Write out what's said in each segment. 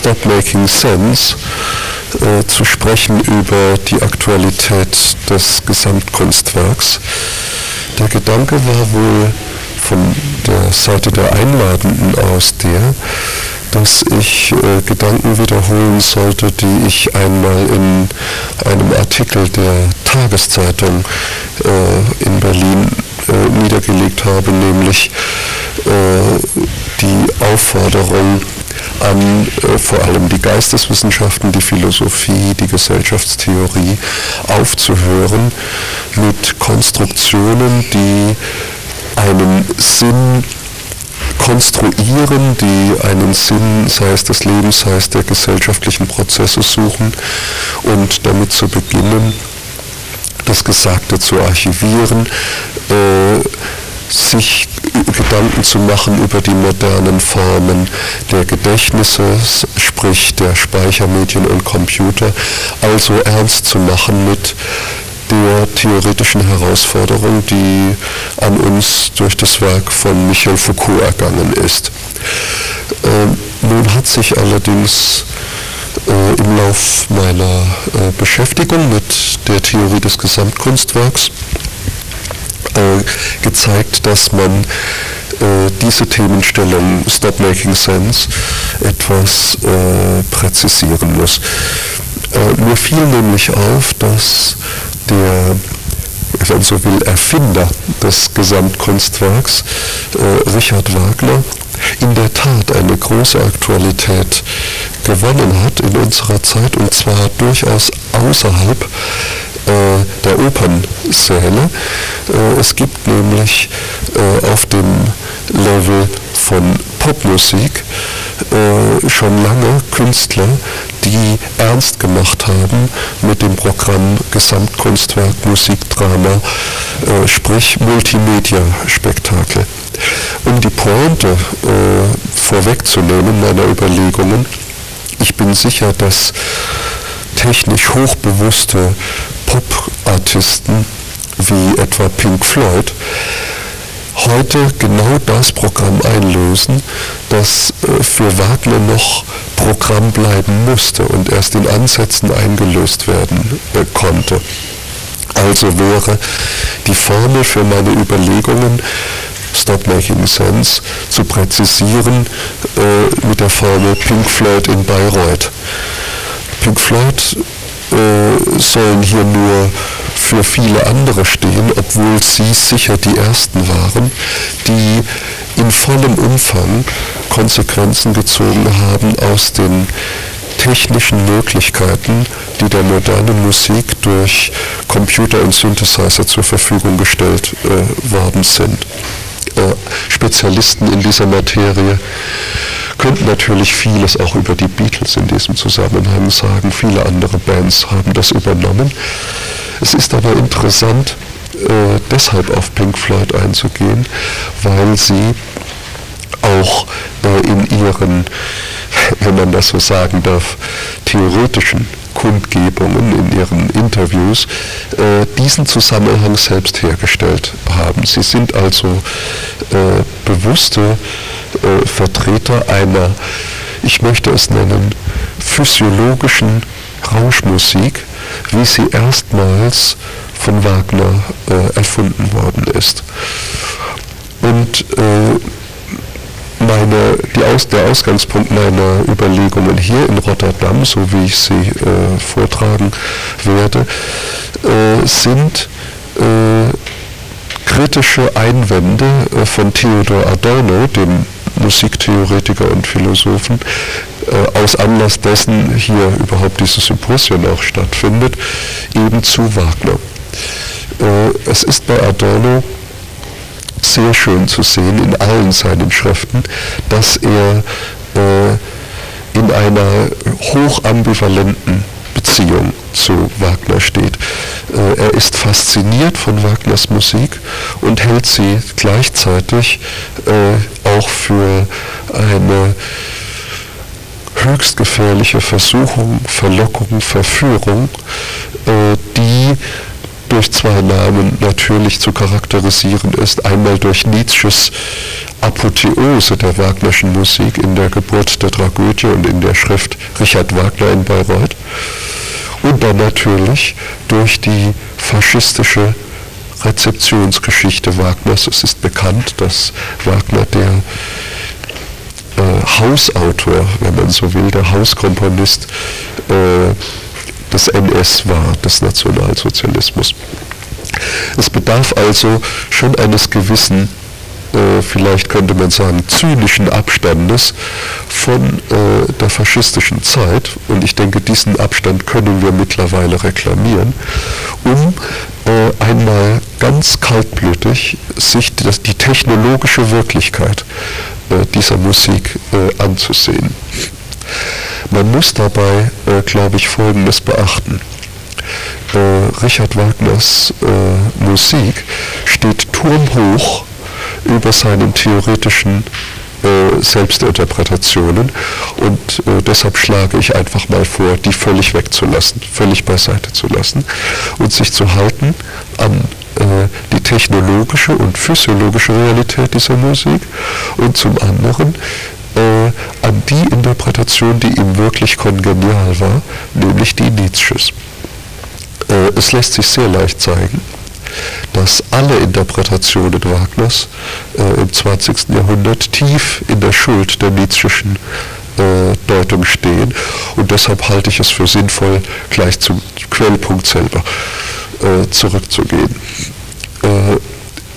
Stop Making Sense äh, zu sprechen über die Aktualität des Gesamtkunstwerks. Der Gedanke war wohl von der Seite der Einladenden aus der, dass ich äh, Gedanken wiederholen sollte, die ich einmal in einem Artikel der Tageszeitung äh, in Berlin äh, niedergelegt habe, nämlich äh, die Aufforderung an äh, vor allem die Geisteswissenschaften, die Philosophie, die Gesellschaftstheorie aufzuhören mit Konstruktionen, die einen Sinn konstruieren, die einen Sinn, sei es des Lebens, sei es der gesellschaftlichen Prozesse suchen und damit zu beginnen, das Gesagte zu archivieren, äh, sich Gedanken zu machen über die modernen Formen der Gedächtnisse, sprich der Speichermedien und Computer, also ernst zu machen mit der theoretischen Herausforderung, die an uns durch das Werk von Michel Foucault ergangen ist. Ähm, nun hat sich allerdings äh, im Lauf meiner äh, Beschäftigung mit der Theorie des Gesamtkunstwerks äh, gezeigt, dass man äh, diese Themenstellung Stop Making Sense etwas äh, präzisieren muss. mir fiel nämlich auf, dass der wenn so will, Erfinder des Gesamtkunstwerks, äh, Richard Wagner, in der Tat eine große Aktualität gewonnen hat in unserer Zeit und zwar durchaus außerhalb äh, der Opernsäle. Äh, es gibt nämlich äh, auf dem Level von Popmusik schon lange Künstler, die ernst gemacht haben mit dem Programm Gesamtkunstwerk, Musikdrama, sprich Multimedia-Spektakel. Um die Pointe vorwegzunehmen meiner Überlegungen, ich bin sicher, dass technisch hochbewusste Pop-Artisten wie etwa Pink Floyd heute genau das Programm einlösen, das äh, für Wagner noch Programm bleiben musste und erst in Ansätzen eingelöst werden äh, konnte. Also wäre die Formel für meine Überlegungen Stop Making Sense zu präzisieren äh, mit der Formel Pink Floyd in Bayreuth. Pink Floyd äh, sollen hier nur für viele andere stehen, obwohl sie sicher die Ersten waren, die in vollem Umfang Konsequenzen gezogen haben aus den technischen Möglichkeiten, die der modernen Musik durch Computer und Synthesizer zur Verfügung gestellt äh, worden sind. Äh, Spezialisten in dieser Materie könnten natürlich vieles auch über die Beatles in diesem Zusammenhang sagen. Viele andere Bands haben das übernommen. Es ist aber interessant, äh, deshalb auf Pink Floyd einzugehen, weil sie auch äh, in ihren, wenn man das so sagen darf, theoretischen Kundgebungen, in ihren Interviews äh, diesen Zusammenhang selbst hergestellt haben. Sie sind also äh, bewusste äh, Vertreter einer, ich möchte es nennen, physiologischen Rauschmusik, wie sie erstmals von Wagner äh, erfunden worden ist. Und äh, meine, Aus, der Ausgangspunkt meiner Überlegungen hier in Rotterdam, so wie ich sie äh, vortragen werde, äh, sind äh, kritische Einwände äh, von Theodor Adorno, dem Musiktheoretiker und Philosophen, äh, aus Anlass dessen hier überhaupt dieses Symposium auch stattfindet, eben zu Wagner. Äh, es ist bei Adorno sehr schön zu sehen in allen seinen Schriften, dass er äh, in einer hochambivalenten Beziehung zu Wagner steht. Äh, er ist fasziniert von Wagners Musik und hält sie gleichzeitig äh, auch für eine höchst gefährliche Versuchung, Verlockung, Verführung, äh, die durch zwei Namen natürlich zu charakterisieren ist. Einmal durch Nietzsches Apotheose der Wagnerschen Musik in der Geburt der Tragödie und in der Schrift Richard Wagner in Bayreuth. Und dann natürlich durch die faschistische Rezeptionsgeschichte Wagners. Es ist bekannt, dass Wagner der äh, Hausautor, wenn man so will, der Hauskomponist äh, des NS war, des Nationalsozialismus. Es bedarf also schon eines gewissen äh, vielleicht könnte man sagen, zynischen Abstandes von äh, der faschistischen Zeit, und ich denke, diesen Abstand können wir mittlerweile reklamieren, um äh, einmal ganz kaltblütig sich das, die technologische Wirklichkeit äh, dieser Musik äh, anzusehen. Man muss dabei, äh, glaube ich, Folgendes beachten. Richard Wagners Musik steht turmhoch über seinen theoretischen äh, Selbstinterpretationen und äh, deshalb schlage ich einfach mal vor, die völlig wegzulassen, völlig beiseite zu lassen und sich zu halten an äh, die technologische und physiologische Realität dieser Musik und zum anderen äh, an die Interpretation, die ihm wirklich kongenial war, nämlich die Nietzsches. Äh, es lässt sich sehr leicht zeigen, dass alle Interpretationen Wagners äh, im 20. Jahrhundert tief in der Schuld der Nietzscheschen äh, Deutung stehen und deshalb halte ich es für sinnvoll, gleich zum Quellpunkt selber zurückzugehen.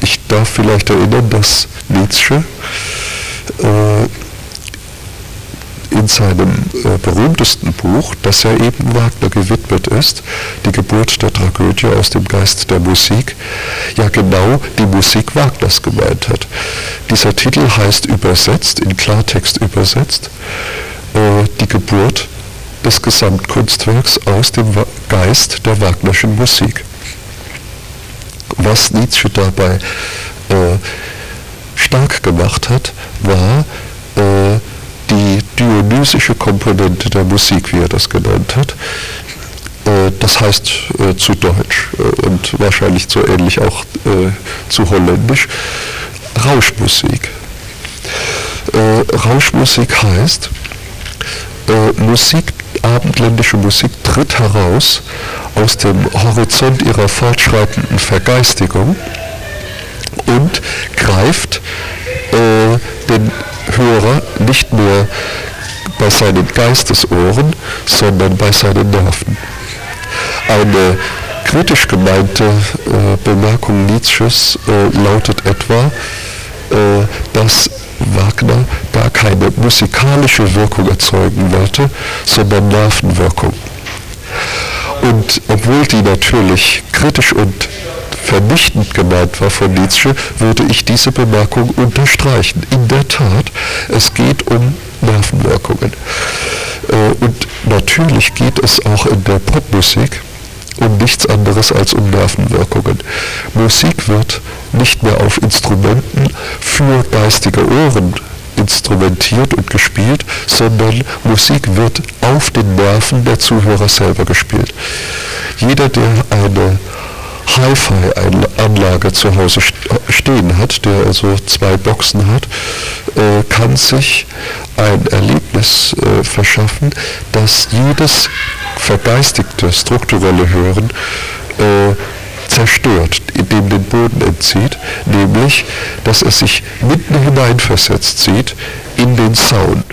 Ich darf vielleicht erinnern, dass Nietzsche in seinem äh, berühmtesten Buch, das ja eben Wagner gewidmet ist, die Geburt der Tragödie aus dem Geist der Musik, ja genau die Musik Wagners gemeint hat. Dieser Titel heißt übersetzt, in Klartext übersetzt, äh, die Geburt des Gesamtkunstwerks aus dem Geist der Wagnerschen Musik. Was Nietzsche dabei äh, stark gemacht hat, war äh, die dionysische Komponente der Musik, wie er das genannt hat. Äh, das heißt äh, zu Deutsch äh, und wahrscheinlich so ähnlich auch zu Holländisch Rauschmusik. Rauschmusik heißt, Musik, abendländische Musik tritt heraus aus dem Horizont ihrer fortschreitenden Vergeistigung und greift äh, den Hörer nicht nur bei seinen Geistesohren, sondern bei seinen Nerven. Eine kritisch gemeinte äh, Bemerkung Nietzsches äh, lautet etwa, äh, dass Wagner gar keine musikalische Wirkung erzeugen wollte, sondern Nervenwirkung. Und obwohl die natürlich kritisch und vernichtend gemeint war von Nietzsche, würde ich diese Bemerkung unterstreichen. In der Tat, es geht um Nervenwirkungen. Äh, und natürlich geht es auch in der Popmusik um nichts anderes als um Nervenwirkungen. Musik wird nicht mehr auf Instrumenten für geistige Ohren instrumentiert und gespielt, sondern Musik wird auf den Nerven der Zuhörer selber gespielt. Jeder, der eine Hi-Fi-Anlage zu Hause stehen hat, der also zwei Boxen hat, äh, kann sich ein Erlebnis äh, verschaffen, das jedes vergeistigte strukturelle Hören äh, zerstört, indem den Boden entzieht, nämlich, dass er sich mitten hineinversetzt sieht in den Sound.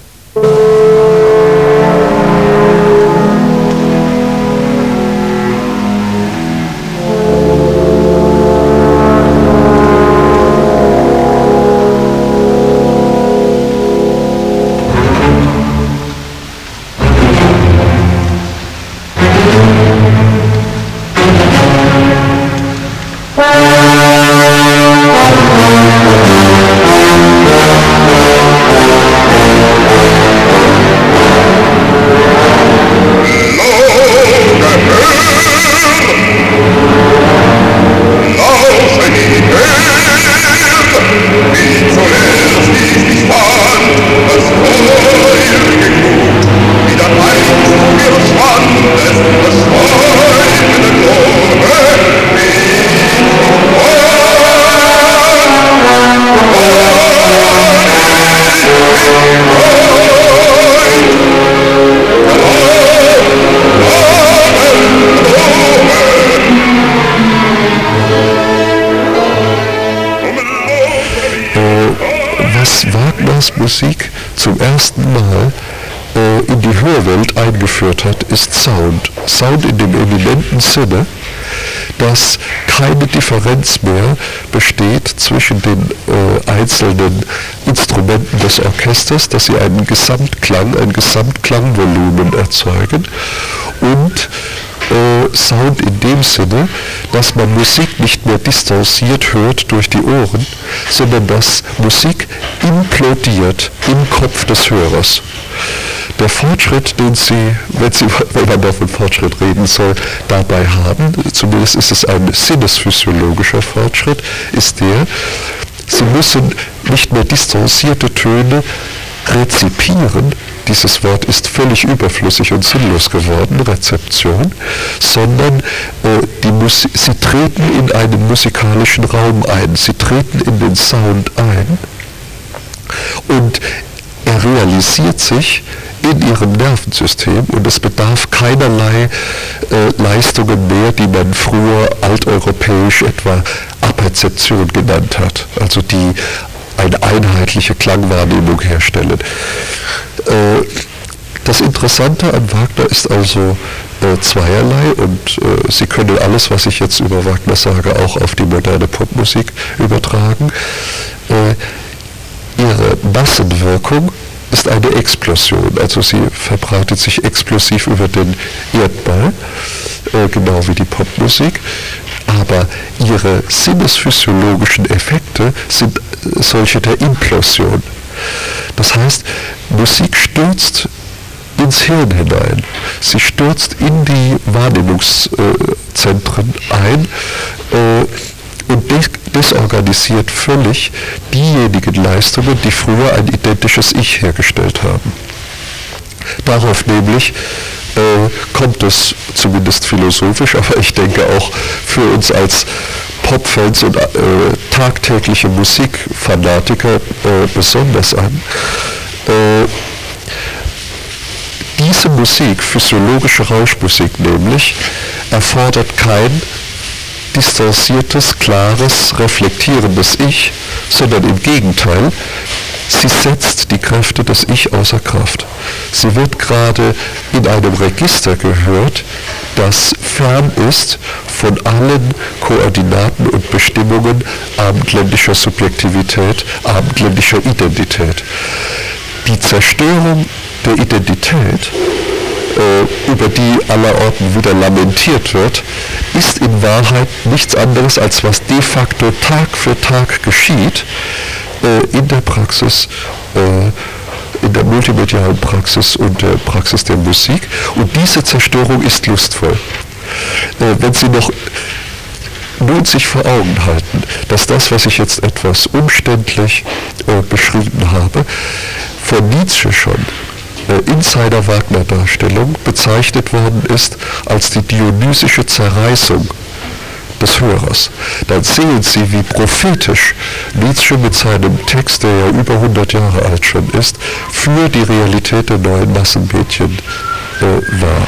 Musik zum ersten Mal äh, in die Hörwelt eingeführt hat, ist Sound. Sound in dem eminenten Sinne, dass keine Differenz mehr besteht zwischen den äh, einzelnen Instrumenten des Orchesters, dass sie einen Gesamtklang, ein Gesamtklangvolumen erzeugen und äh, Sound in dem Sinne, dass man Musik nicht mehr distanziert hört durch die Ohren, sondern dass Musik implodiert im Kopf des Hörers. Der Fortschritt, den Sie, wenn, Sie, wenn man da von Fortschritt reden soll, dabei haben, zumindest ist es ein sinnesphysiologischer Fortschritt, ist der, Sie müssen nicht mehr distanzierte Töne rezipieren, dieses Wort ist völlig überflüssig und sinnlos geworden, Rezeption, sondern äh, die sie treten in einen musikalischen Raum ein, sie treten in den Sound ein. Und er realisiert sich in ihrem Nervensystem und es bedarf keinerlei äh, Leistungen mehr, die man früher alteuropäisch etwa Aperzeption genannt hat, also die eine einheitliche Klangwahrnehmung herstellen. Äh, das Interessante an Wagner ist also äh, zweierlei und äh, Sie können alles, was ich jetzt über Wagner sage, auch auf die moderne Popmusik übertragen. Ihre Massenwirkung ist eine Explosion, also sie verbreitet sich explosiv über den Erdball, genau wie die Popmusik aber ihre sinnesphysiologischen Effekte sind solche der Implosion. Das heißt, Musik stürzt ins Hirn hinein. Sie stürzt in die Wahrnehmungszentren ein äh, und desorganisiert völlig diejenigen Leistungen, die früher ein identisches Ich hergestellt haben. Darauf nämlich kommt es zumindest philosophisch, aber ich denke auch für uns als Popfans und äh, tagtägliche Musikfanatiker äh, besonders an. Äh, diese Musik, physiologische Rauschmusik nämlich, erfordert kein distanziertes, klares, reflektierendes Ich, sondern im Gegenteil, Sie setzt die Kräfte des Ich außer Kraft. Sie wird gerade in einem Register gehört, das fern ist von allen Koordinaten und Bestimmungen abendländischer Subjektivität, abendländischer Identität. Die Zerstörung der Identität, äh, über die allerorten wieder lamentiert wird, ist in Wahrheit nichts anderes, als was de facto Tag für Tag geschieht, äh, in der Praxis, äh, in der multimedialen Praxis und der Praxis der Musik. Und diese Zerstörung ist lustvoll. Äh, wenn Sie noch nun sich vor Augen halten, dass das, was ich jetzt etwas umständlich äh, beschrieben habe, von Nietzsche schon äh, Insider-Wagner-Darstellung bezeichnet worden ist als die dionysische Zerreißung des Hörers, dann sehen Sie, wie prophetisch Nietzsche mit seinem Text, der ja über 100 Jahre alt schon ist, für die Realität der neuen Massenmedien äh, war.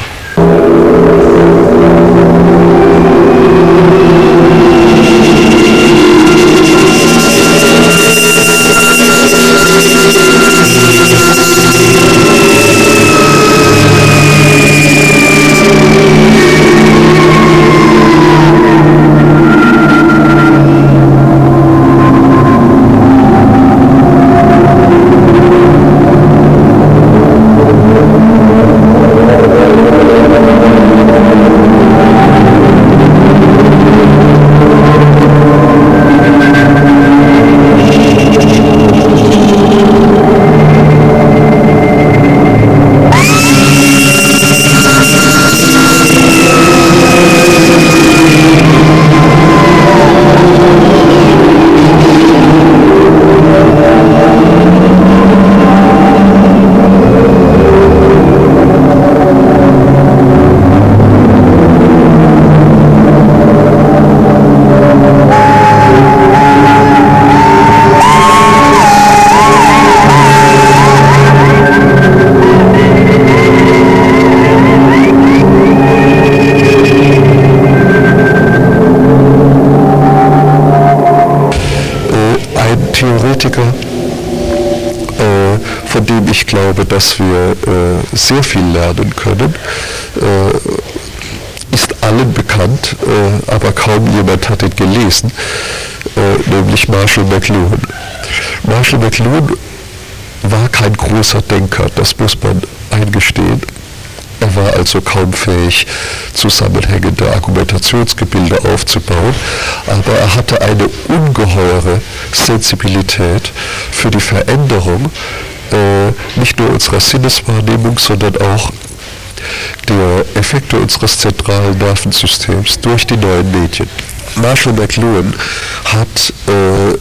Dass wir äh, sehr viel lernen können, äh, ist allen bekannt, äh, aber kaum jemand hat ihn gelesen, äh, nämlich Marshall McLuhan. Marshall McLuhan war kein großer Denker, das muss man eingestehen. Er war also kaum fähig, zusammenhängende Argumentationsgebilde aufzubauen, aber er hatte eine ungeheure Sensibilität für die Veränderung äh, nicht nur unserer Sinneswahrnehmung, sondern auch der Effekte unseres zentralen Nervensystems durch die neuen Medien. Marshall McLuhan hat, äh,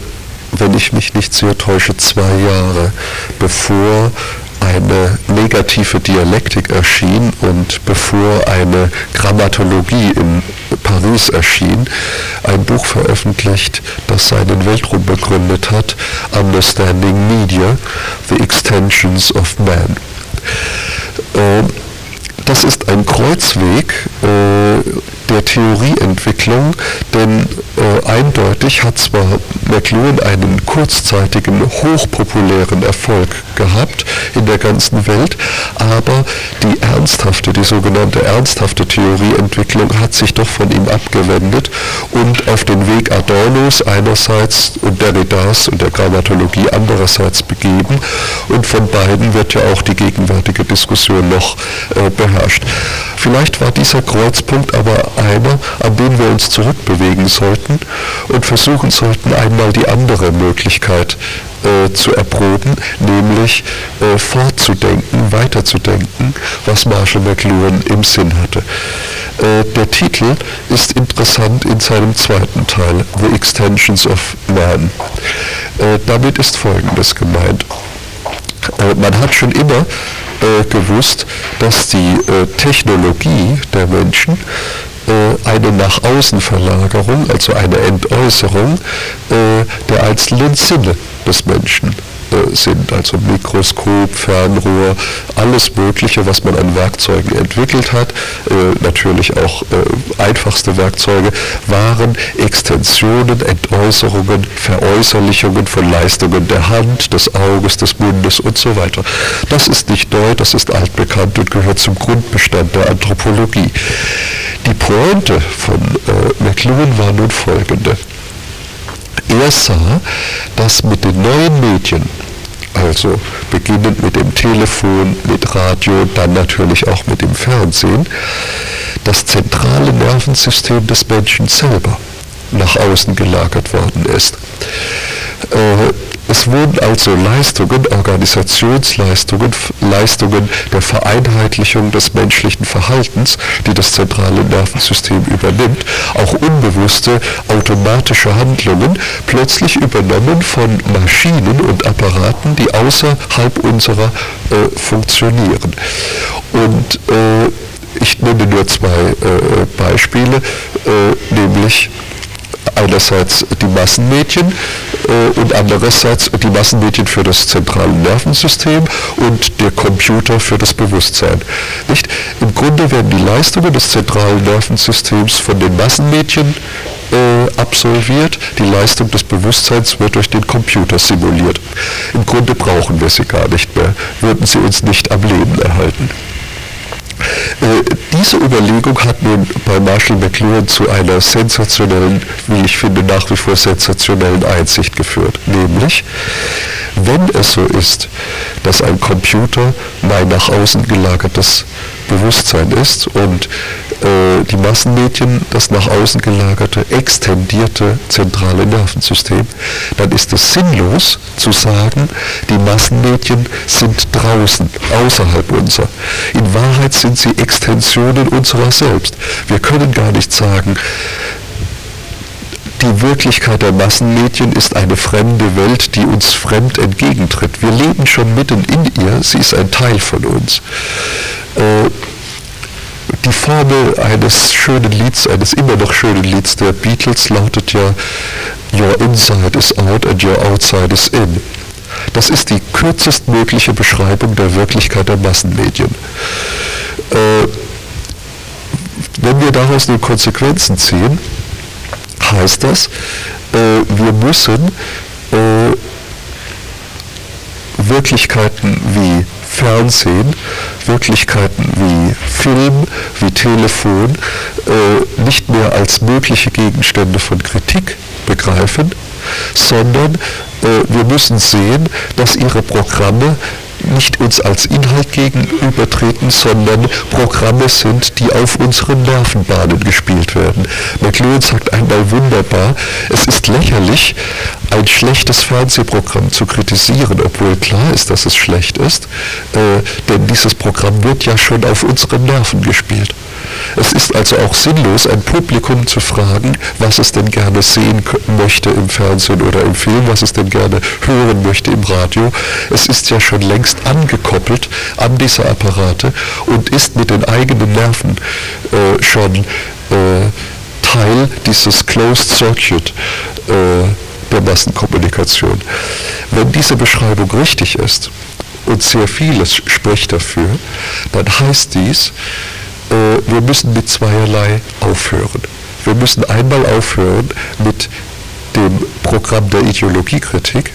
wenn ich mich nicht sehr täusche, zwei Jahre bevor eine negative Dialektik erschien und bevor eine Grammatologie in Paris erschien, ein Buch veröffentlicht, das seinen Weltruhm begründet hat, Understanding Media, The Extensions of Man. Ähm, das ist ein Kreuzweg äh, der Theorieentwicklung, denn äh, eindeutig hat zwar McLuhan einen kurzzeitigen, hochpopulären Erfolg gehabt in der ganzen Welt, aber die ernsthafte, die sogenannte ernsthafte Theorieentwicklung hat sich doch von ihm abgewendet und auf den Weg Adornos einerseits und Derridas und der Grammatologie andererseits begeben und von beiden wird ja auch die gegenwärtige Diskussion noch äh, beherrscht. Vielleicht war dieser Kreuzpunkt aber einer, an den wir uns zurückbewegen sollten und versuchen sollten, einmal die andere Möglichkeit äh, zu erproben, nämlich äh, fortzudenken, weiterzudenken, was Marshall McLuhan im Sinn hatte. Äh, der Titel ist interessant in seinem zweiten Teil, The Extensions of Man. Äh, damit ist Folgendes gemeint. Äh, man hat schon immer gewusst, dass die Technologie der Menschen eine nach außen Verlagerung, also eine Entäußerung äh, der einzelnen Sinne des Menschen äh, sind, also Mikroskop, Fernrohr, alles Mögliche, was man an Werkzeugen entwickelt hat, äh, natürlich auch äh, einfachste Werkzeuge, waren Extensionen, Entäußerungen, Veräußerlichungen von Leistungen der Hand, des Auges, des Mundes und so weiter. Das ist nicht neu, das ist altbekannt und gehört zum Grundbestand der Anthropologie. Die Pointe von äh, McLuhan war nun folgende. Er sah, dass mit den neuen Medien, also beginnend mit dem Telefon, mit Radio, dann natürlich auch mit dem Fernsehen, das zentrale Nervensystem des Menschen selber nach außen gelagert worden ist. Äh, es wurden also Leistungen, Organisationsleistungen, Leistungen der Vereinheitlichung des menschlichen Verhaltens, die das zentrale Nervensystem übernimmt, auch unbewusste automatische Handlungen plötzlich übernommen von Maschinen und Apparaten, die außerhalb unserer äh, funktionieren. Und äh, ich nenne nur zwei äh, Beispiele, äh, nämlich einerseits die Massenmedien äh, und andererseits die Massenmedien für das zentrale Nervensystem und der Computer für das Bewusstsein. Nicht? Im Grunde werden die Leistungen des zentralen Nervensystems von den Massenmedien äh, absolviert, die Leistung des Bewusstseins wird durch den Computer simuliert. Im Grunde brauchen wir sie gar nicht mehr, würden sie uns nicht am Leben erhalten. Äh, diese Überlegung hat nun bei Marshall McLuhan zu einer sensationellen, wie ich finde, nach wie vor sensationellen Einsicht geführt. Nämlich, wenn es so ist, dass ein Computer mein nach außen gelagertes Bewusstsein ist und äh, die Massenmedien das nach außen gelagerte, extendierte zentrale Nervensystem, dann ist es sinnlos zu sagen, die Massenmedien sind draußen, außerhalb unserer. In Wahrheit sind sie Extensionen unserer selbst. Wir können gar nicht sagen, die Wirklichkeit der Massenmedien ist eine fremde Welt, die uns fremd entgegentritt. Wir leben schon mitten in ihr, sie ist ein Teil von uns. Äh, die Formel eines schönen Lieds, eines immer noch schönen Lieds der Beatles lautet ja, Your inside is out and your outside is in. Das ist die kürzestmögliche Beschreibung der Wirklichkeit der Massenmedien. Äh, wenn wir daraus nur Konsequenzen ziehen, heißt das, äh, wir müssen äh, Wirklichkeiten wie Fernsehen, Wirklichkeiten wie Film, wie Telefon äh, nicht mehr als mögliche Gegenstände von Kritik begreifen, sondern äh, wir müssen sehen, dass ihre Programme nicht uns als Inhalt gegenübertreten, sondern Programme sind, die auf unseren Nervenbahnen gespielt werden. McLuhan sagt einmal wunderbar, es ist lächerlich, ein schlechtes Fernsehprogramm zu kritisieren, obwohl klar ist, dass es schlecht ist, äh, denn dieses Programm wird ja schon auf unseren Nerven gespielt. Es ist also auch sinnlos, ein Publikum zu fragen, was es denn gerne sehen möchte im Fernsehen oder im Film, was es denn gerne hören möchte im Radio. Es ist ja schon längst angekoppelt an diese Apparate und ist mit den eigenen Nerven äh, schon äh, Teil dieses Closed Circuit äh, der Massenkommunikation. Wenn diese Beschreibung richtig ist, und sehr vieles spricht dafür, dann heißt dies, wir müssen mit zweierlei aufhören. Wir müssen einmal aufhören mit dem Programm der Ideologiekritik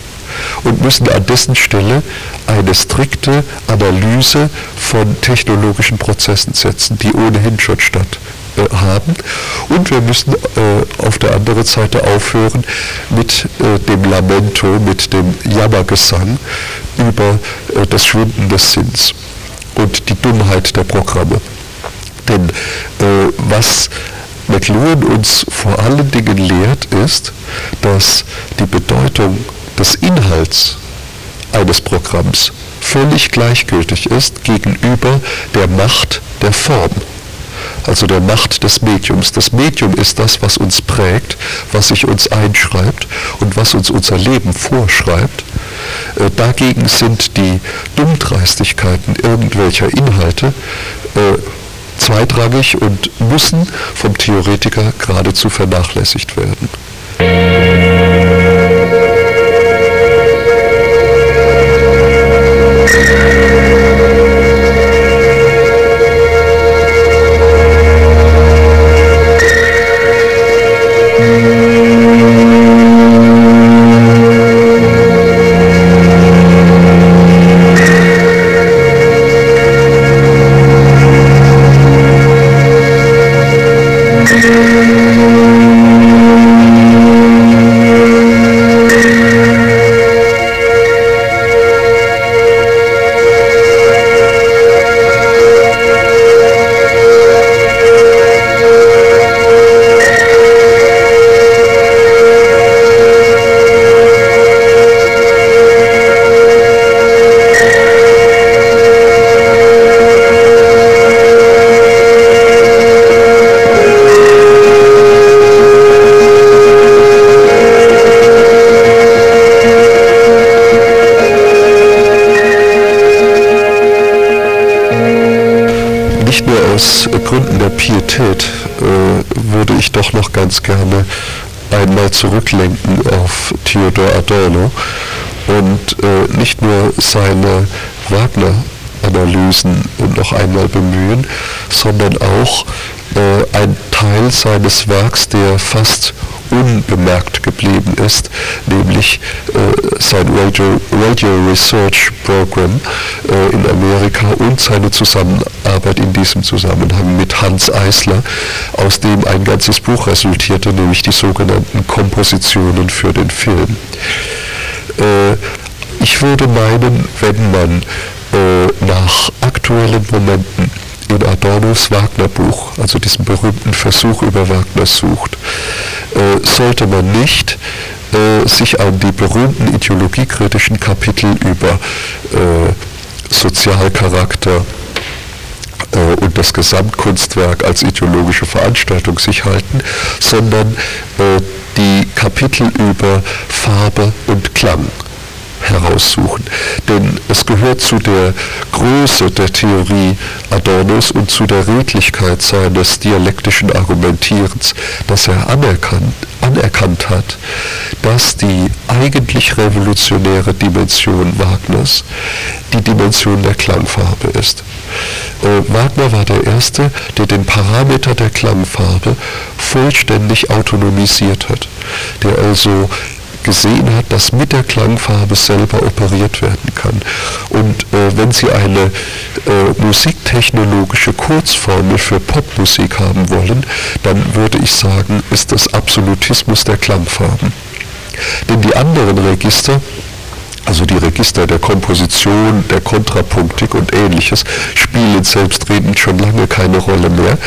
und müssen an dessen Stelle eine strikte Analyse von technologischen Prozessen setzen, die ohnehin schon statt äh, haben. Und wir müssen äh, auf der anderen Seite aufhören mit äh, dem Lamento, mit dem Jammergesang über äh, das Schwinden des Sinns und die Dummheit der Programme. Denn äh, was McLuhan uns vor allen Dingen lehrt, ist, dass die Bedeutung des Inhalts eines Programms völlig gleichgültig ist gegenüber der Macht der Form, also der Macht des Mediums. Das Medium ist das, was uns prägt, was sich uns einschreibt und was uns unser Leben vorschreibt. Äh, dagegen sind die Dummdreistigkeiten irgendwelcher Inhalte äh, zweitrangig und müssen vom Theoretiker geradezu vernachlässigt werden. Pietät äh, würde ich doch noch ganz gerne einmal zurücklenken auf Theodor Adorno und äh, nicht nur seine Wagner-Analysen noch einmal bemühen, sondern auch äh, ein Teil seines Werks, der fast unbemerkt geblieben ist, nämlich äh, sein Radio, Radio, Research Program äh, in Amerika und seine Zusammenarbeit in diesem Zusammenhang mit Hans Eisler, aus dem ein ganzes Buch resultierte, nämlich die sogenannten Kompositionen für den Film. Äh, ich würde meinen, wenn man äh, nach aktuellen Momenten in Adornos Wagner-Buch, also diesem berühmten Versuch über Wagner sucht, äh, sollte man nicht sich an die berühmten ideologiekritischen Kapitel über Sozialcharakter das Gesamtkunstwerk als ideologische Veranstaltung sich halten, sondern äh, die Kapitel über Farbe und Klang heraussuchen. Denn es gehört zu der Größe der Theorie Adornos und zu der Redlichkeit seines dialektischen Argumentierens, dass er anerkannt, anerkannt hat, dass die eigentlich revolutionäre Dimension Wagners die Dimension der Klangfarbe ist. Äh, Wagner war der Erste, der den Parameter der Klangfarbe vollständig autonomisiert hat, der also gesehen hat, dass mit der Klangfarbe selber operiert werden kann. Und äh, wenn Sie eine äh, musiktechnologische Kurzformel für Popmusik haben wollen, dann würde ich sagen, ist das Absolutismus der Klangfarben. Denn die anderen Register, also die Register der Komposition, der Kontrapunktik und ähnliches, spielen selbstredend schon lange keine Rolle mehr.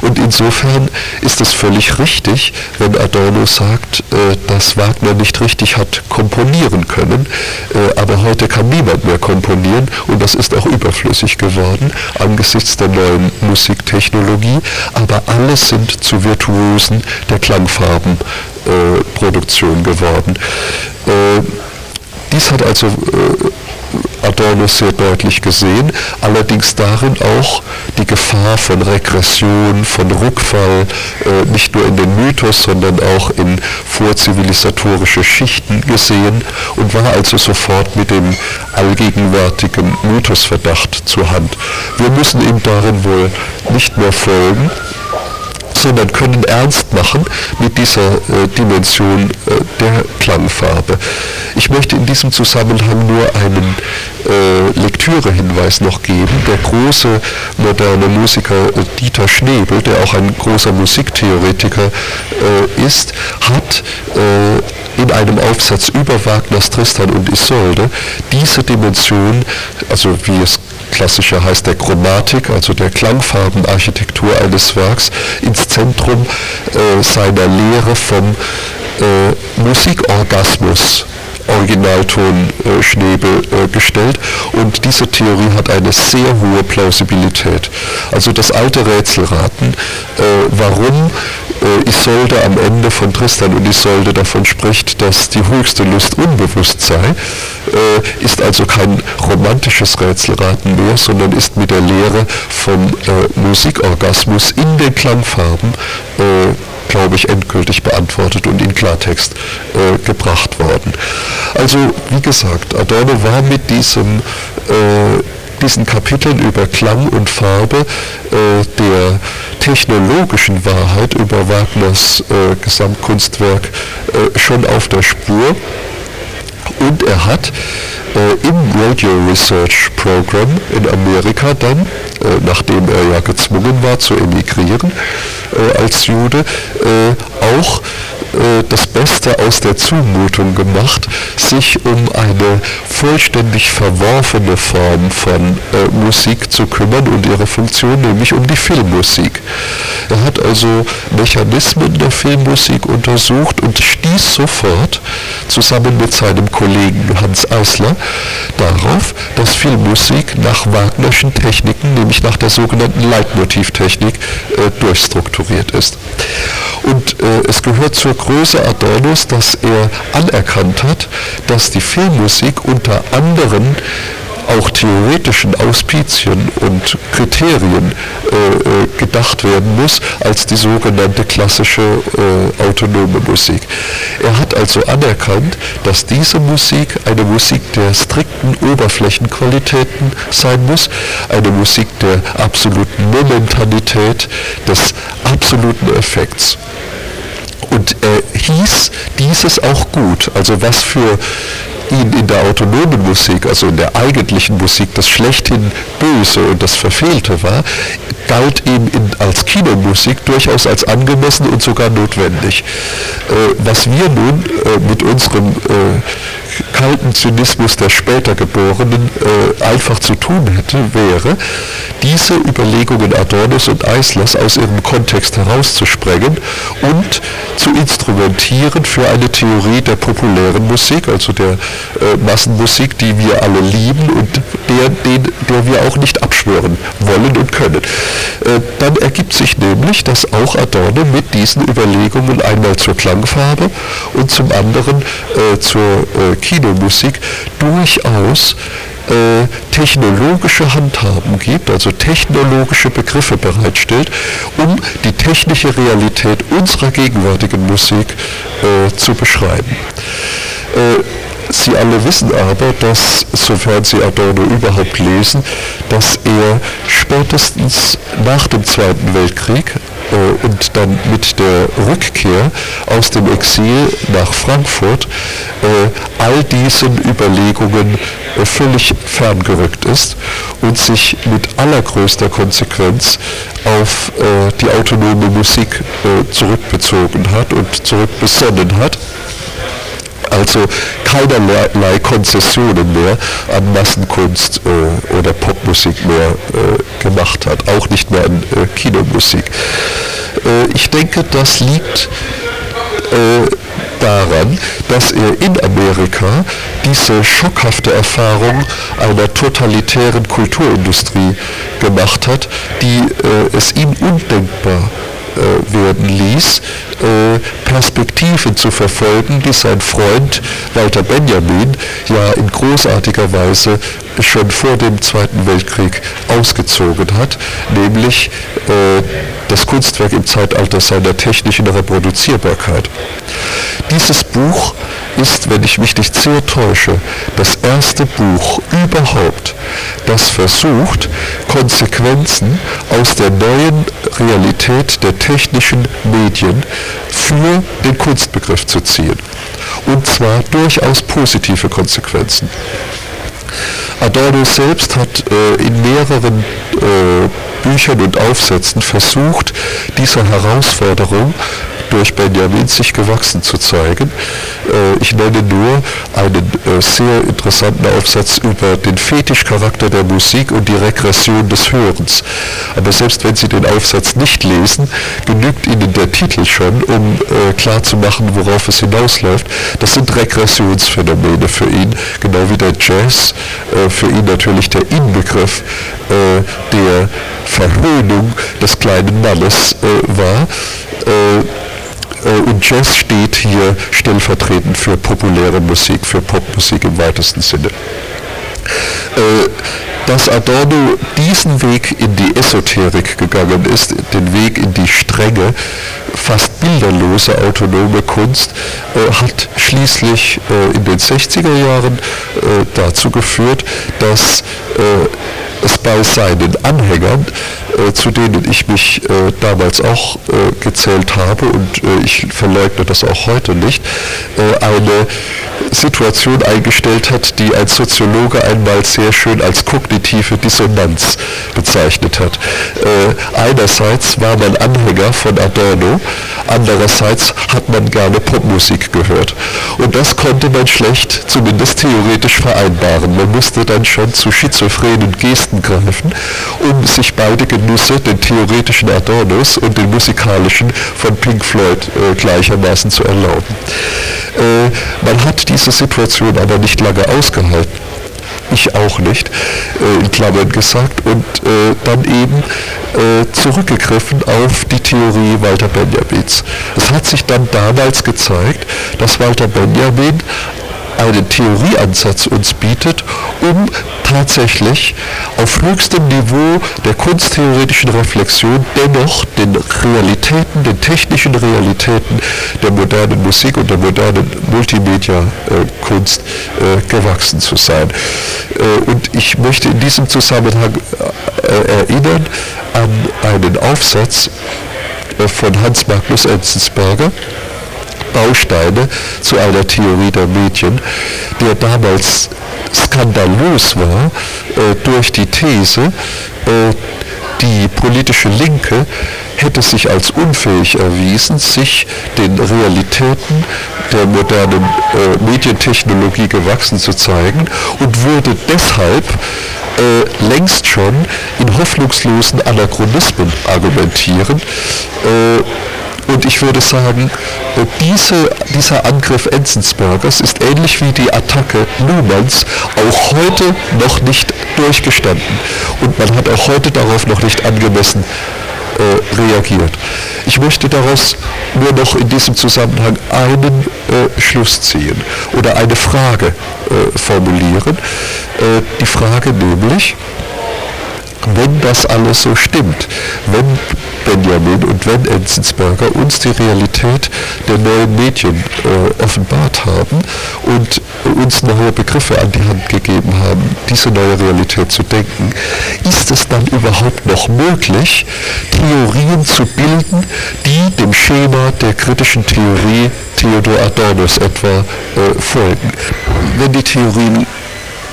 Und insofern ist es völlig richtig, wenn Adorno sagt, äh, dass Wagner nicht richtig hat komponieren können, äh, aber heute kann niemand mehr komponieren und das ist auch überflüssig geworden angesichts der neuen Musiktechnologie, aber alle sind zu Virtuosen der Klangfarbenproduktion geworden. Dies hat also äh, Adorno sehr deutlich gesehen, allerdings darin auch die Gefahr von Regression, von Rückfall, äh, nicht nur in den Mythos, sondern auch in vorzivilisatorische Schichten gesehen und war also sofort mit dem allgegenwärtigen Mythosverdacht zur Hand. Wir müssen ihm darin wohl nicht mehr folgen, sondern können ernst machen mit dieser äh, Dimension äh, der Klangfarbe. Ich möchte in diesem Zusammenhang nur einen äh, Lektürehinweis noch geben. Der große moderne Musiker Dieter Schnebel, der auch ein großer Musiktheoretiker äh, ist, hat äh, in einem Aufsatz über Wagners Tristan und Isolde diese Dimension, also wie es klassischer heißt der Chromatik, also der Klangfarbenarchitektur eines Werks, ins Zentrum äh, seiner Lehre vom äh, Musikorgasmus Originalton äh, Schnebel äh, gestellt und diese Theorie hat eine sehr hohe Plausibilität. Also das alte Rätselraten, äh, warum äh, Isolde am Ende von Tristan und Isolde davon spricht, dass die höchste Lust unbewusst sei, äh, ist also kein romantisches Rätselraten mehr, sondern ist mit der Lehre vom äh, Musikorgasmus in den Klangfarben glaube ich, endgültig beantwortet und in Klartext äh, gebracht worden. Also, wie gesagt, Adorno war mit diesem äh, diesen Kapiteln über Klang und Farbe äh, der technologischen Wahrheit über Wagners äh, Gesamtkunstwerk äh, schon auf der Spur. Und er hat äh, im Radio Research Program in Amerika dann, äh, nachdem er ja gezwungen war zu emigrieren äh, als Jude, auch äh, das Beste aus der Zumutung gemacht, sich um eine vollständig verworfene Form von äh, Musik zu kümmern und ihre Funktion, nämlich um die Filmmusik. Er hat also Mechanismen der Filmmusik untersucht und stieß sofort zusammen mit seinem Kollegen Hans Eisler darauf, dass Filmmusik nach Wagnerschen Techniken, nämlich nach der sogenannten Leitmotivtechnik, äh, durchstrukturiert ist. Und äh, es gehört zur Größe Adornos, dass er anerkannt hat, dass die Filmmusik unter anderen auch theoretischen Auspizien und Kriterien äh, äh, gedacht werden muss als die sogenannte klassische äh, autonome Musik. Er hat also anerkannt, dass diese Musik eine Musik der strikten Oberflächenqualitäten sein muss, eine Musik der absoluten Momentanität, des absoluten Effekts. Und er hieß dieses auch gut. Also was für ihn in der autonomen Musik, also in der eigentlichen Musik, das schlechthin Böse und das Verfehlte war, galt ihm in, als Kinomusik durchaus als angemessen und sogar notwendig. Äh, was wir nun äh, mit unserem äh, kalten Zynismus der später Geborenen äh, einfach zu tun hätte, wäre, diese Überlegungen Adornos und Eislers aus ihrem Kontext herauszusprengen und zu instrumentieren für eine Theorie der populären Musik, also der äh, Massenmusik, die wir alle lieben und der, den, der wir auch nicht abschwören wollen und können. Äh, dann ergibt sich nämlich, dass auch Adorno mit diesen Überlegungen einmal zur Klangfarbe und zum anderen äh, zur äh, Kinomusik durchaus äh, technologische Handhaben gibt, also technologische Begriffe bereitstellt, um die technische Realität unserer gegenwärtigen Musik äh, zu beschreiben. Äh, Sie alle wissen aber, dass, sofern Sie Adorno überhaupt lesen, dass er spätestens nach dem Zweiten Weltkrieg äh, und dann mit der Rückkehr aus dem Exil nach Frankfurt äh, all diesen Überlegungen äh, völlig ferngerückt ist und sich mit allergrößter Konsequenz auf äh, die autonome Musik äh, zurückbezogen hat und zurückbesonnen hat also keinerlei Konzessionen mehr an Massenkunst äh, oder Popmusik mehr äh, gemacht hat, auch nicht mehr an äh, Kinomusik. Äh, ich denke, das liegt äh, daran, dass er in Amerika diese schockhafte Erfahrung einer totalitären Kulturindustrie gemacht hat, die äh, es ihm undenkbar werden ließ, äh, Perspektiven zu verfolgen, die sein Freund Walter Benjamin ja in großartiger Weise schon vor dem Zweiten Weltkrieg ausgezogen hat, nämlich äh, das Kunstwerk im Zeitalter seiner technischen Reproduzierbarkeit. Dieses Buch ist, wenn ich mich nicht sehr täusche, das erste Buch überhaupt, das versucht, Konsequenzen aus der neuen Realität der technischen Medien für den Kunstbegriff zu ziehen. Und zwar durchaus positive Konsequenzen. Adorno selbst hat äh, in mehreren äh, Büchern und Aufsätzen versucht, dieser Herausforderung durch Benjamin sich gewachsen zu zeigen. Äh, ich nenne nur einen äh, sehr interessanten Aufsatz über den Fetischcharakter der Musik und die Regression des Hörens. Aber selbst wenn Sie den Aufsatz nicht lesen, genügt Ihnen der Titel schon, um äh, klarzumachen, worauf es hinausläuft. Das sind Regressionsphänomene für ihn, genau wie der Jazz für ihn natürlich der Inbegriff der Verhöhnung des kleinen Mannes war. Äh, und Jazz steht hier stellvertretend für populäre Musik, für Popmusik im weitesten Sinne. Äh, dass Adorno diesen Weg in die Esoterik gegangen ist, den Weg in die strenge, fast bilderlose autonome Kunst, äh, hat schließlich in den 60er Jahren dazu geführt, dass bei seinen Anhängern, äh, zu denen ich mich äh, damals auch äh, gezählt habe. Und äh, ich verleugne das auch heute nicht, äh, eine Situation eingestellt hat, die ein Soziologe einmal sehr schön als kognitive Dissonanz bezeichnet hat. Äh, einerseits war man Anhänger von Adorno, andererseits hat man gerne Popmusik gehört. Und das konnte man schlecht, zumindest theoretisch vereinbaren. Man musste dann schon zu schizophrenen Gesten greifen, um sich beide Genüsse, den theoretischen Adornos und den musikalischen von Pink Floyd äh, gleichermaßen zu erlauben. Äh, man hat diese Situation aber nicht lange ausgehalten ich auch nicht, äh, in Klammern gesagt, und äh, dann eben äh, zurückgegriffen auf die Theorie Walter Benjamins. Es hat sich dann damals gezeigt, dass Walter Benjamin einen Theorieansatz uns bietet, um tatsächlich auf höchstem Niveau der kunsttheoretischen Reflexion dennoch den Realitäten, den technischen Realitäten der modernen Musik und der modernen Multimedia-Kunst äh, gewachsen zu sein. Äh, und ich möchte in diesem Zusammenhang äh, erinnern an einen Aufsatz von Hans Magnus Enzensberger, Bausteine zu einer Theorie der Medien, der damals skandalös war äh, durch die These, äh, die politische Linke hätte sich als unfähig erwiesen, sich den Realitäten der modernen äh, Medientechnologie gewachsen zu zeigen und würde deshalb äh, längst schon in hoffnungslosen Anachronismen argumentieren. Äh, und ich würde sagen, diese, dieser Angriff Enzensbergers ist ähnlich wie die Attacke Luhmanns auch heute noch nicht durchgestanden. Und man hat auch heute darauf noch nicht angemessen äh, reagiert. Ich möchte daraus nur noch in diesem Zusammenhang einen äh, Schluss ziehen oder eine Frage äh, formulieren. Äh, die Frage nämlich, wenn das alles so stimmt, wenn Benjamin und Van Enzensberger uns die Realität der neuen Medien äh, offenbart haben und uns neue Begriffe an die Hand gegeben haben, diese neue Realität zu denken, ist es dann überhaupt noch möglich, Theorien zu bilden, die dem Schema der kritischen Theorie Theodor Adornos etwa äh, folgen. Wenn die Theorien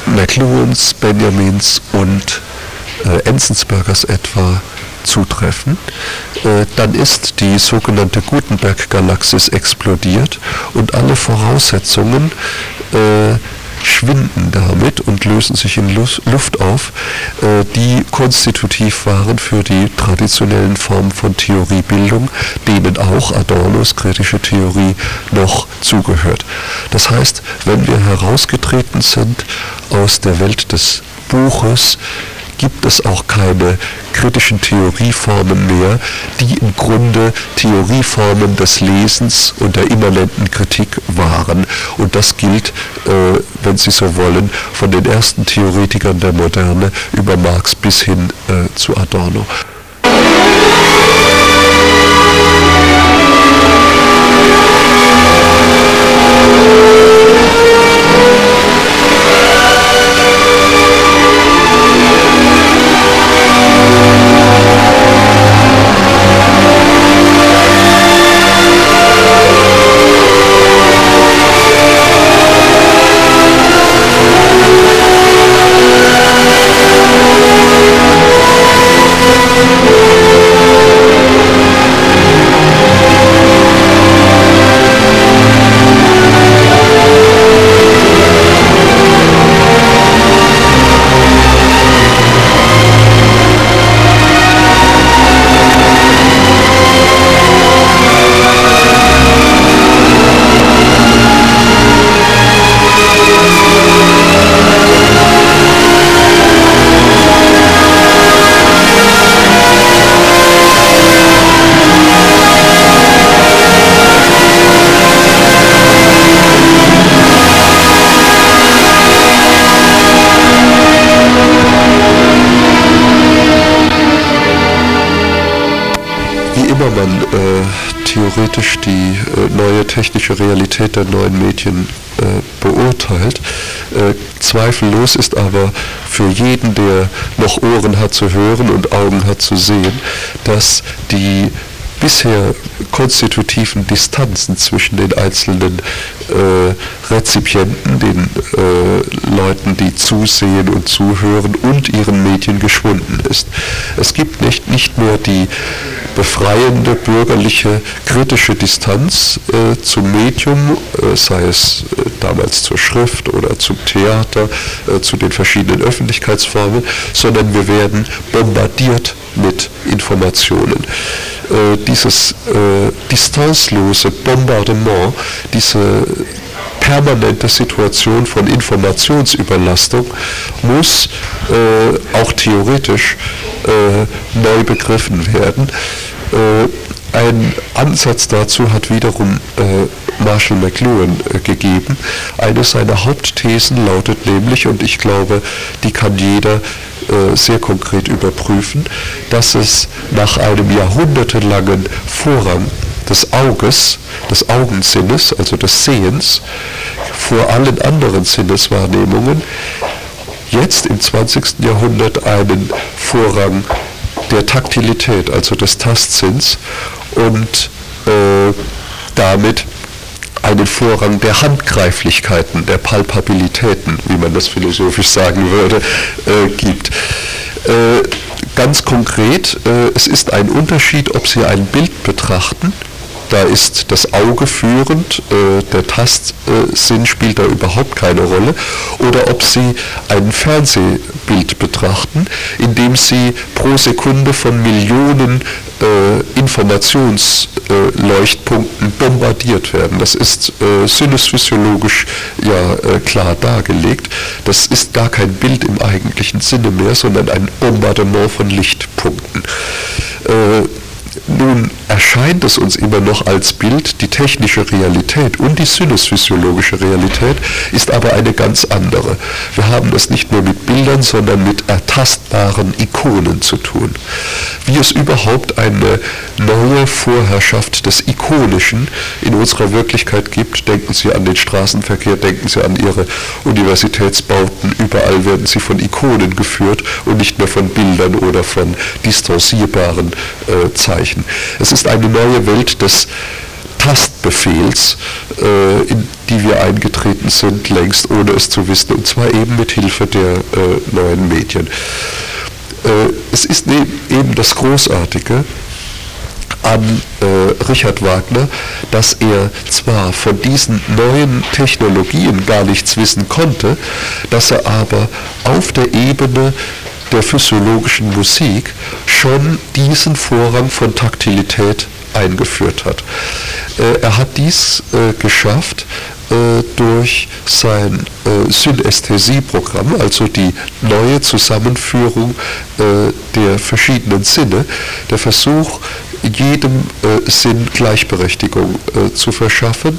McLuhans, Benjamins und äh, Enzensbergers etwa zutreffen, äh, dann ist die sogenannte Gutenberg-Galaxis explodiert und alle Voraussetzungen äh, schwinden damit und lösen sich in Luft auf, äh, die konstitutiv waren für die traditionellen Formen von Theoriebildung, denen auch Adornos kritische Theorie noch zugehört. Das heißt, wenn wir herausgetreten sind aus der Welt des Buches, gibt es auch keine kritischen Theorieformen mehr, die im Grunde Theorieformen des Lesens und der immanenten Kritik waren. Und das gilt, äh, wenn Sie so wollen, von den ersten Theoretikern der Moderne über Marx bis hin äh, zu Adorno. Theoretisch die äh, neue technische Realität der neuen Medien äh, beurteilt. Äh, zweifellos ist aber für jeden, der noch Ohren hat zu hören und Augen hat zu sehen, dass die bisher konstitutiven Distanzen zwischen den einzelnen äh, Rezipienten, den äh, Leuten, die zusehen und zuhören und ihren Medien geschwunden ist. Es gibt nicht, nicht nur die befreiende bürgerliche kritische Distanz äh, zum Medium, äh, sei es äh, damals zur Schrift oder zum Theater, äh, zu den verschiedenen Öffentlichkeitsformen, sondern wir werden bombardiert mit Informationen. Äh, dieses äh, distanzlose Bombardement, diese permanente Situation von Informationsüberlastung muss äh, auch theoretisch äh, neu begriffen werden. Äh, ein Ansatz dazu hat wiederum äh, Marshall McLuhan äh, gegeben. Eine seiner Hauptthesen lautet nämlich, und ich glaube, die kann jeder äh, sehr konkret überprüfen, dass es nach einem jahrhundertelangen Vorrang des Auges, des Augensinnes, also des Sehens, vor allen anderen Sinneswahrnehmungen, jetzt im 20. Jahrhundert einen Vorrang der Taktilität, also des Tastsinns und äh, damit einen Vorrang der Handgreiflichkeiten, der Palpabilitäten, wie man das philosophisch sagen würde, äh, gibt. Äh, ganz konkret, äh, es ist ein Unterschied, ob Sie ein Bild betrachten, da ist das Auge führend, äh, der Tastsinn spielt da überhaupt keine Rolle, oder ob Sie ein Fernsehbild betrachten, in dem Sie pro Sekunde von Millionen äh, Informationsleuchtpunkten bombardiert werden. Das ist äh, sinnesphysiologisch ja äh, klar dargelegt. Das ist gar kein Bild im eigentlichen Sinne mehr, sondern ein Bombardement von Lichtpunkten. Nun erscheint es uns immer noch als Bild, die technische Realität und die sinusphysiologische Realität ist aber eine ganz andere. Wir haben es nicht nur mit Bildern, sondern mit ertastbaren Ikonen zu tun. Wie es überhaupt eine neue Vorherrschaft des Ikonischen in unserer Wirklichkeit gibt, denken Sie an den Straßenverkehr, denken Sie an Ihre Universitätsbauten, überall werden Sie von Ikonen geführt und nicht mehr von Bildern oder von distancierbaren äh, Zeichen. Es ist eine neue Welt des Tastbefehls, äh, in die wir eingetreten sind, längst ohne es zu wissen, und zwar eben mit Hilfe der äh, neuen Medien. Äh, es ist ne, eben das Großartige an äh, Richard Wagner, dass er zwar von diesen neuen Technologien gar nichts wissen konnte, dass er aber auf der Ebene der physiologischen Musik schon diesen Vorrang von Taktilität eingeführt hat. Äh, er hat dies äh, geschafft äh, durch sein Synästhesieprogramm, also die neue Zusammenführung der verschiedenen Sinne, der Versuch, jedem Sinn Gleichberechtigung zu verschaffen.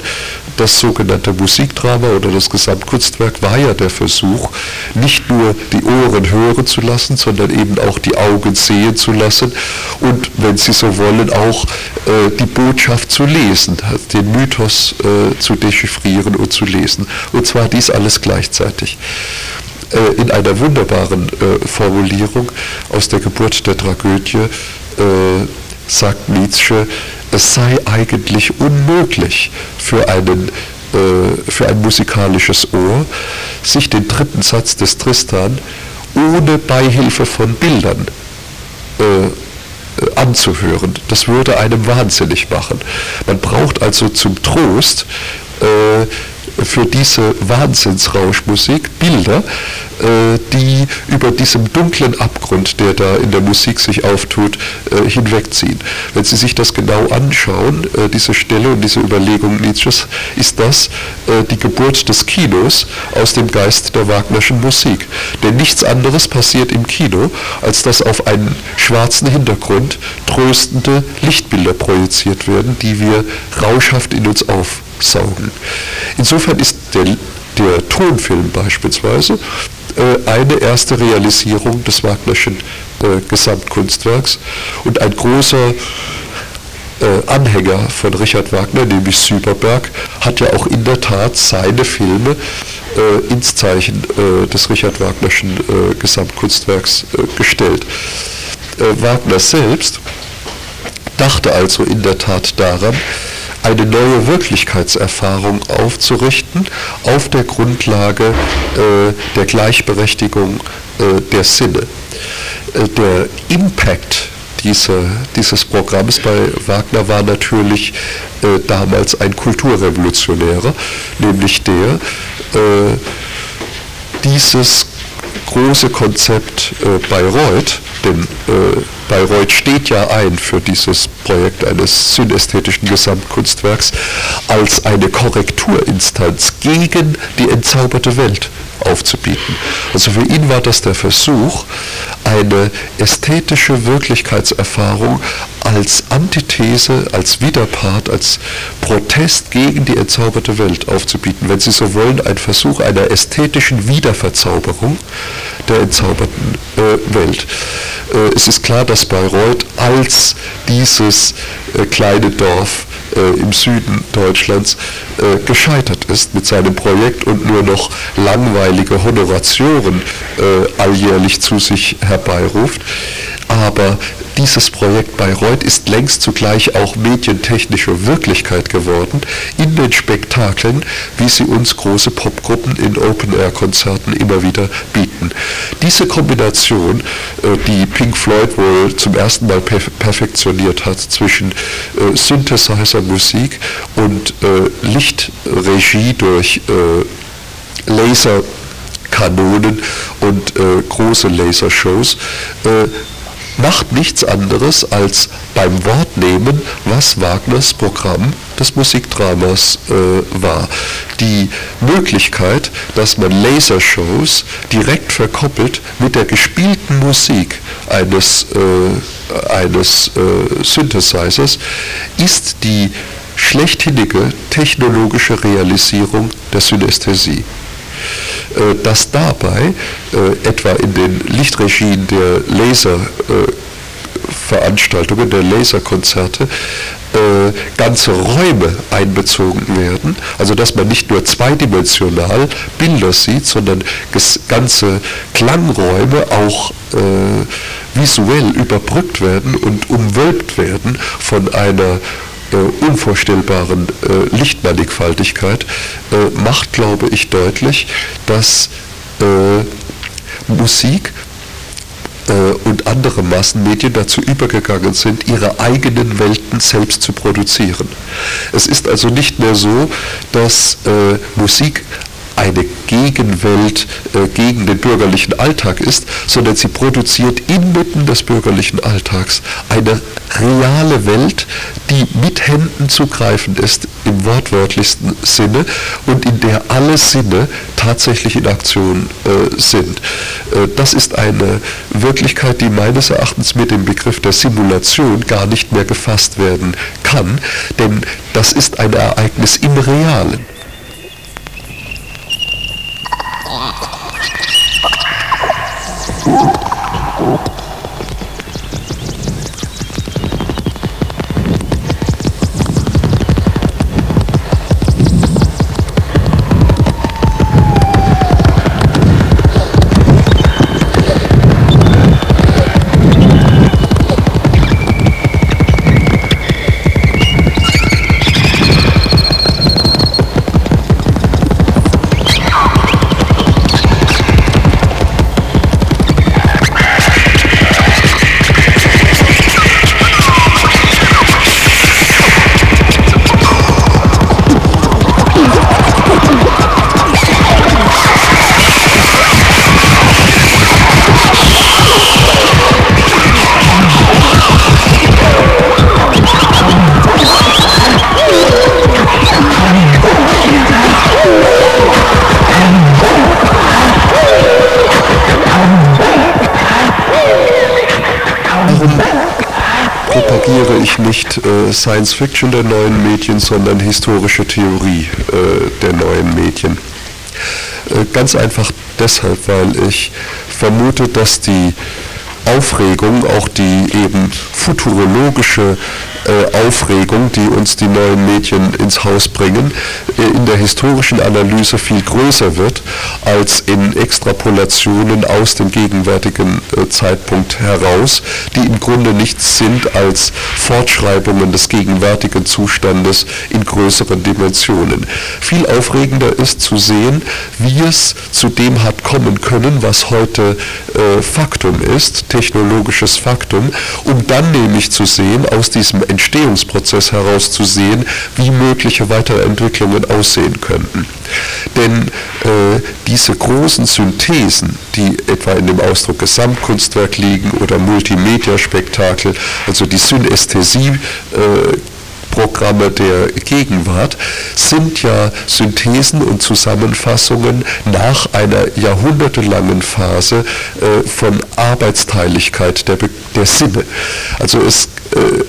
Das sogenannte Musikdrama oder das Gesamtkunstwerk war ja der Versuch, nicht nur die Ohren hören zu lassen, sondern eben auch die Augen sehen zu lassen und, wenn Sie so wollen, auch äh, die Botschaft zu lesen, den Mythos äh, zu dechiffrieren und zu lesen. Und zwar dies alles gleichzeitig äh, in einer wunderbaren äh, Formulierung aus der Geburt der Tragödie sagt Nietzsche, es sei eigentlich unmöglich für, einen, äh, für ein musikalisches Ohr, sich den dritten Satz des Tristan ohne Beihilfe von Bildern äh, anzuhören. Das würde einem wahnsinnig machen. Man braucht also zum Trost äh, für diese Wahnsinnsrauschmusik Bilder, äh, die über diesem dunklen Abgrund, der da in der Musik sich auftut, äh, hinwegziehen. Wenn Sie sich das genau anschauen, äh, diese Stelle und diese Überlegung Nietzsches, ist das die Geburt des Kinos aus dem Geist der Wagnerschen Musik. Denn nichts anderes passiert im Kino, als dass auf einen schwarzen Hintergrund tröstende Lichtbilder projiziert werden, die wir rauschhaft in uns auf saugen. Insofern ist der, der Tonfilm beispielsweise äh, eine erste Realisierung des Wagnerschen äh, Gesamtkunstwerks und ein großer äh, Anhänger von Richard Wagner, nämlich Süberberg, hat ja auch in der Tat seine Filme äh, ins Zeichen äh, des Richard Wagnerschen äh, Gesamtkunstwerks gestellt. Wagner selbst dachte also in der Tat daran, eine neue Wirklichkeitserfahrung aufzurichten auf der Grundlage äh, der Gleichberechtigung äh, der Sinne. Äh, der Impact diese, dieses Programms bei Wagner war natürlich äh, damals ein kulturrevolutionärer, nämlich der, äh, dieses große Konzept äh, Bayreuth, denn äh, Bayreuth steht ja ein für dieses Projekt eines synästhetischen Gesamtkunstwerks, als eine Korrekturinstanz gegen die entzauberte Welt aufzubieten. Also für ihn war das der Versuch, eine ästhetische Wirklichkeitserfahrung als Antithese, als Widerpart, als Protest gegen die entzauberte Welt aufzubieten. Wenn Sie so wollen, ein Versuch einer ästhetischen Wiederverzauberung der entzauberten äh, Welt. Äh, es ist klar, dass Bayreuth als dieses äh, kleine Dorf äh, im Süden Deutschlands äh, gescheitert ist mit seinem Projekt und nur noch langweilige Honoratioren äh, alljährlich zu sich herbeiruft. Aber dieses Projekt Bayreuth ist längst zugleich auch medientechnische Wirklichkeit geworden in den Spektakeln, wie sie uns große Popgruppen in Open-Air-Konzerten immer wieder bieten. Diese Kombination, äh, die Pink Floyd wohl zum ersten Mal perfektioniert hat zwischen äh, Synthesizer-Musik und äh, Lichtregie durch Laserkanonen und äh, große Lasershows, äh, macht nichts anderes als beim Wort nehmen, was Wagners Programm des Musikdramas äh, war. Die Möglichkeit, dass man Lasershows direkt verkoppelt mit der gespielten Musik eines, äh, eines äh, Synthesizers, ist die schlechthinnige technologische Realisierung der Synästhesie. Äh, dass dabei äh, etwa in den Lichtregien der Laserveranstaltungen, der Laserkonzerte, äh, ganze Räume einbezogen werden, also dass man nicht nur zweidimensional Bilder sieht, sondern ganze Klangräume auch visuell überbrückt werden und umwölbt werden von einer äh, unvorstellbaren äh, Lichtmannigfaltigkeit äh, macht, glaube ich, deutlich, dass äh, Musik äh, und andere Massenmedien dazu übergegangen sind, ihre eigenen Welten selbst zu produzieren. Es ist also nicht mehr so, dass äh, Musik eine Gegenwelt äh, gegen den bürgerlichen Alltag ist, sondern sie produziert inmitten des bürgerlichen Alltags eine reale Welt, die mit Händen zu greifen ist im wortwörtlichsten Sinne und in der alle Sinne tatsächlich in Aktion äh, sind. Äh, das ist eine Wirklichkeit, die meines Erachtens mit dem Begriff der Simulation gar nicht mehr gefasst werden kann, denn das ist ein Ereignis im Realen. Oh, nicht äh, Science Fiction der neuen Medien, sondern historische Theorie äh, der neuen Medien. Äh, ganz einfach deshalb, weil ich vermute, dass die Aufregung, auch die eben futurologische äh, Aufregung, die uns die neuen Medien ins Haus bringen, in der historischen Analyse viel größer wird als in Extrapolationen aus dem gegenwärtigen äh, Zeitpunkt heraus, die im Grunde nichts sind als Fortschreibungen des gegenwärtigen Zustandes in größeren Dimensionen. Viel aufregender ist zu sehen, wie es zu dem hat kommen können, was heute äh, Faktum ist, technologisches Faktum, um dann nämlich zu sehen, aus diesem Entstehungsprozess heraus zu sehen, wie mögliche weitere Entwicklungen aussehen könnten. Denn äh, diese großen Synthesen, die etwa in dem Ausdruck Gesamtkunstwerk liegen oder Multimedia-Spektakel, also die Synästhesie, äh, Programme der Gegenwart sind ja Synthesen und Zusammenfassungen nach einer jahrhundertelangen Phase äh, von Arbeitsteiligkeit der, der Sinne. Also es äh,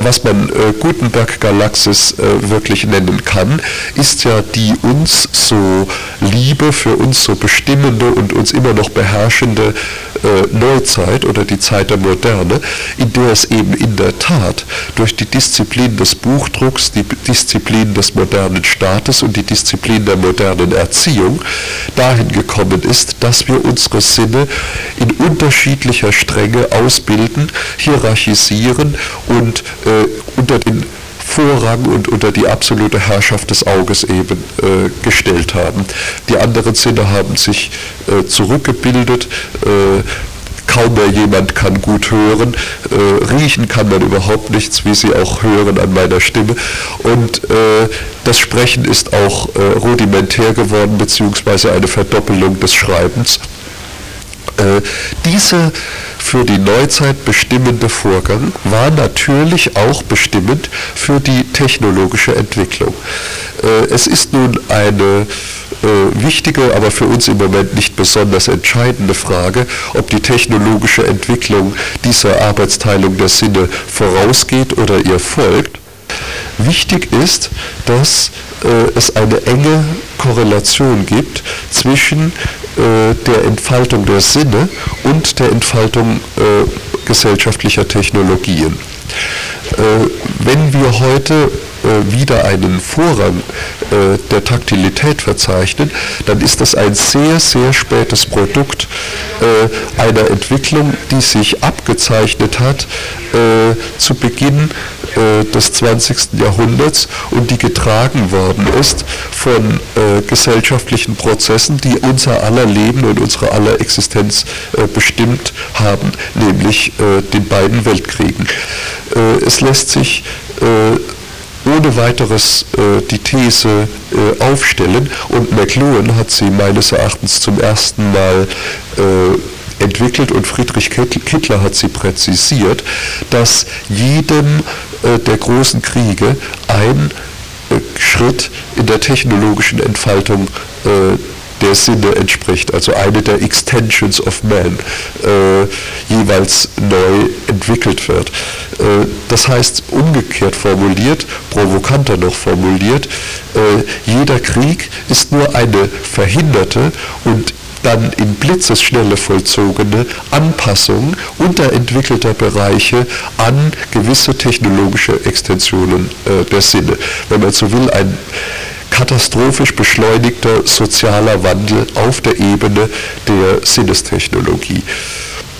was man äh, Gutenberg-Galaxis äh, wirklich nennen kann, ist ja die uns so liebe, für uns so bestimmende und uns immer noch beherrschende äh, Neuzeit oder die Zeit der Moderne, in der es eben in der Tat durch die Disziplin des Buchdrucks, die Disziplin des modernen Staates und die Disziplin der modernen Erziehung dahin gekommen ist, dass wir unsere Sinne in unterschiedlicher Strenge ausbilden, hierarchisieren und äh, unter den Vorrang und unter die absolute Herrschaft des Auges eben äh, gestellt haben. Die anderen Sinne haben sich äh, zurückgebildet. Äh, kaum mehr jemand kann gut hören. Äh, riechen kann man überhaupt nichts, wie Sie auch hören an meiner Stimme. Und äh, das Sprechen ist auch äh, rudimentär geworden, beziehungsweise eine Verdoppelung des Schreibens. diese für die Neuzeit bestimmende Vorgang war natürlich auch bestimmend für die technologische Entwicklung. Äh, es ist nun eine äh, wichtige, aber für uns im Moment nicht besonders entscheidende Frage, ob die technologische Entwicklung dieser Arbeitsteilung der Sinne vorausgeht oder ihr folgt. Wichtig ist, dass äh, es eine enge Korrelation gibt zwischen äh, der Entfaltung der Sinne und der Entfaltung äh, gesellschaftlicher Technologien. Äh, wenn wir heute äh, wieder einen Vorrang der Taktilität verzeichnen, dann ist das ein sehr, sehr spätes Produkt einer Entwicklung, die sich abgezeichnet hat zu Beginn des 20. Jahrhunderts und die getragen worden ist von gesellschaftlichen Prozessen, die unser aller Leben und unsere aller Existenz bestimmt haben, nämlich den beiden Weltkriegen. es lässt sich ohne weiteres äh, die These äh, aufstellen und McLuhan hat sie meines Erachtens zum ersten Mal äh, entwickelt und Friedrich Kittler hat sie präzisiert, dass jedem äh, der großen Kriege ein äh, Schritt in der technologischen Entfaltung äh, der Sinne entspricht, also eine der Extensions of Man jeweils neu entwickelt wird. Das heißt, umgekehrt formuliert, provokanter noch formuliert, jeder Krieg ist nur eine verhinderte und dann in Blitzesschnelle vollzogene Anpassung unterentwickelter Bereiche an gewisse technologische Extensionen äh, der Sinne. Wenn man so will, ein katastrophisch beschleunigter sozialer Wandel auf der Ebene der Sinnestechnologie.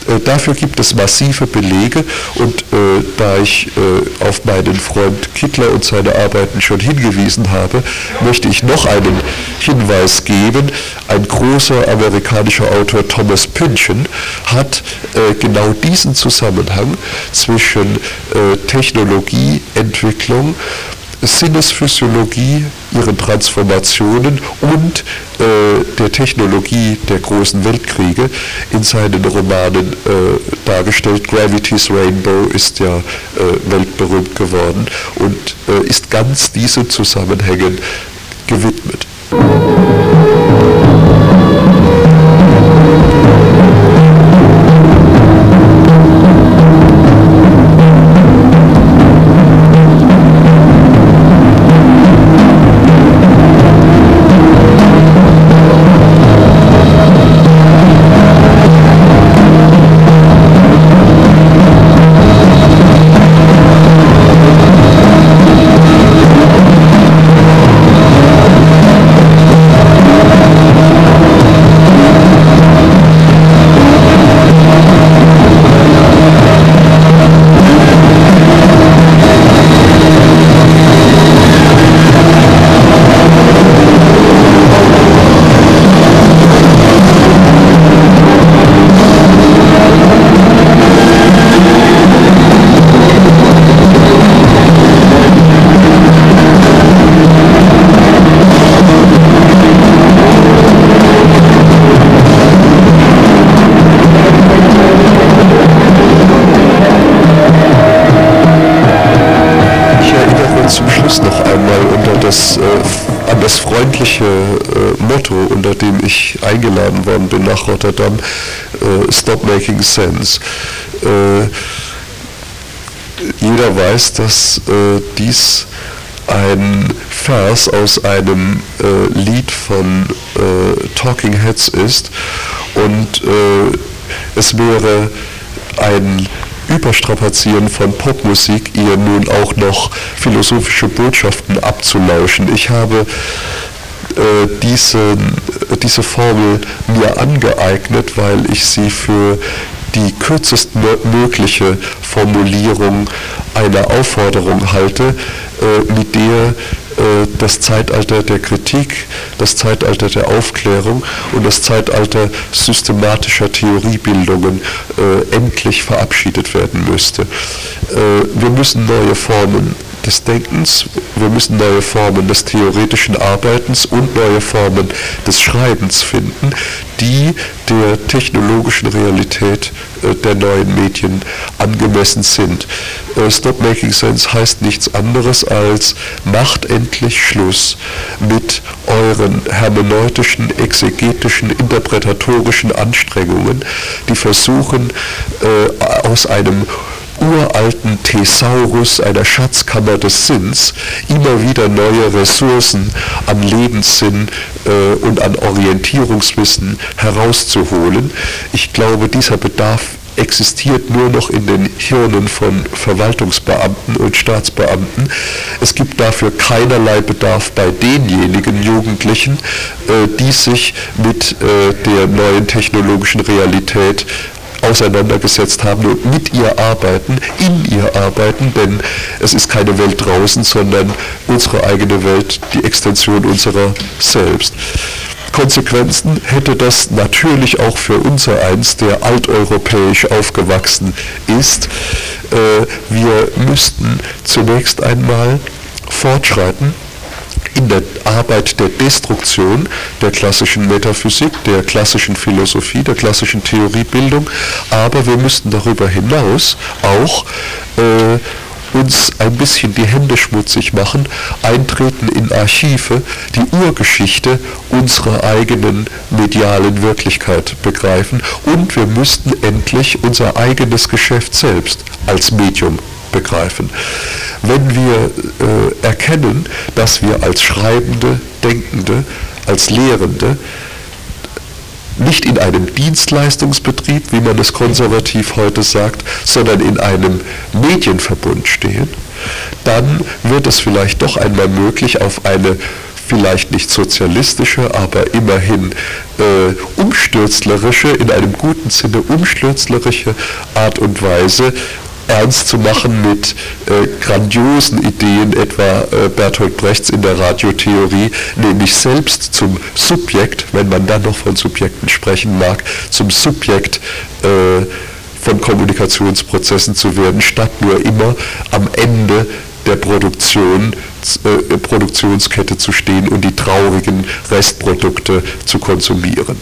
Äh, dafür gibt es massive Belege und äh, da ich äh, auf meinen Freund Kittler und seine Arbeiten schon hingewiesen habe, möchte ich noch einen Hinweis geben. Ein großer amerikanischer Autor Thomas Pynchon hat genau diesen Zusammenhang zwischen Technologieentwicklung Sinnesphysiologie, ihren Transformationen und äh, der Technologie der großen Weltkriege in seinen Romanen äh, dargestellt. Gravity's Rainbow ist ja äh, weltberühmt geworden und äh, ist ganz diesen Zusammenhängen gewidmet. Eingeladen worden bin nach Rotterdam, äh, Stop Making Sense. Äh, jeder weiß, dass äh, dies ein Vers aus einem äh, Lied von äh, Talking Heads ist und äh, es wäre ein Überstrapazieren von Popmusik, ihr nun auch noch philosophische Botschaften abzulauschen. Ich habe äh, diese, diese Formel mir angeeignet, weil ich sie für die kürzestmögliche Formulierung einer Aufforderung halte, äh, mit der äh, das Zeitalter der Kritik, das Zeitalter der Aufklärung und das Zeitalter systematischer Theoriebildungen äh, endlich verabschiedet werden müsste. Äh, wir müssen neue Formen des Denkens, wir müssen neue Formen des theoretischen Arbeitens und neue Formen des Schreibens finden, die der technologischen Realität äh, der neuen Medien angemessen sind. Äh, Stop Making Sense heißt nichts anderes als macht endlich Schluss mit euren hermeneutischen, exegetischen, interpretatorischen Anstrengungen, die versuchen, äh, aus einem uralten Thesaurus, einer Schatzkammer des Sinns, immer wieder neue Ressourcen an Lebenssinn äh, und an Orientierungswissen herauszuholen. Ich glaube, dieser Bedarf existiert nur noch in den Hirnen von Verwaltungsbeamten und Staatsbeamten. Es gibt dafür keinerlei Bedarf bei denjenigen Jugendlichen, äh, die sich mit äh, der neuen technologischen Realität auseinandergesetzt haben und mit ihr arbeiten, in ihr arbeiten, denn es ist keine Welt draußen, sondern unsere eigene Welt, die Extension unserer selbst. Konsequenzen hätte das natürlich auch für unser eins, der alteuropäisch aufgewachsen ist. Äh, wir müssten zunächst einmal fortschreiten in der Arbeit der Destruktion der klassischen Metaphysik, der klassischen Philosophie, der klassischen Theoriebildung, aber wir müssten darüber hinaus auch äh, uns ein bisschen die Hände schmutzig machen, eintreten in Archive, die Urgeschichte unserer eigenen medialen Wirklichkeit begreifen. Und wir müssten endlich unser eigenes Geschäft selbst als Medium begreifen. Wenn wir äh, erkennen, dass wir als Schreibende, Denkende, als Lehrende nicht in einem Dienstleistungsbetrieb, wie man es konservativ heute sagt, sondern in einem Medienverbund stehen, dann wird es vielleicht doch einmal möglich, auf eine vielleicht nicht sozialistische, aber immerhin äh, umstürzlerische, in einem guten Sinne umstürzlerische Art und Weise ernst zu machen mit äh, grandiosen Ideen, etwa äh, Bertolt Brechts in der Radiotheorie, nämlich selbst zum Subjekt, wenn man dann noch von Subjekten sprechen mag, zum Subjekt äh, von Kommunikationsprozessen zu werden, statt nur immer am Ende der Produktion, äh, Produktionskette zu stehen und die traurigen Restprodukte zu konsumieren.